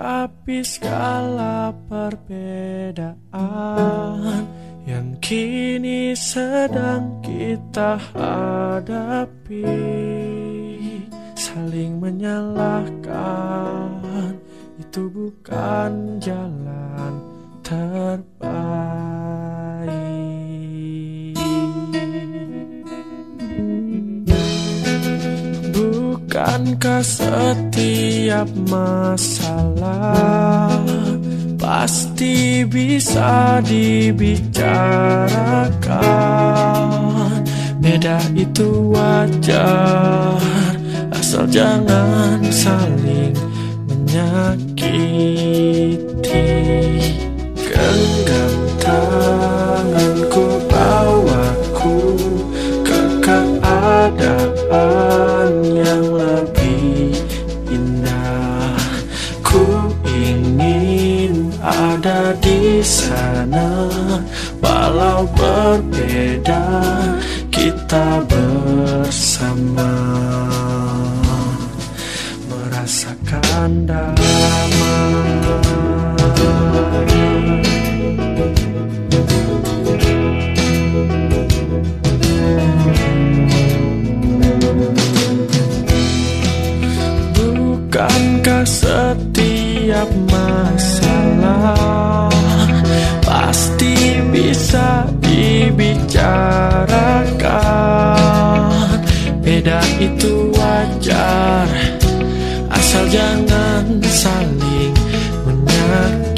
Tapi segala perbedaan Yang kini sedang kita hadapi Saling menyalahkan Itu bukan jalan terbaik Bukankah setiap masalah Pasti bisa dibicarakan? Beda itu wajar Asal jangan saling menyakiti ada di sana. Walau berbeda kita bersama itu wajar. Asal jangan saling menyakiti.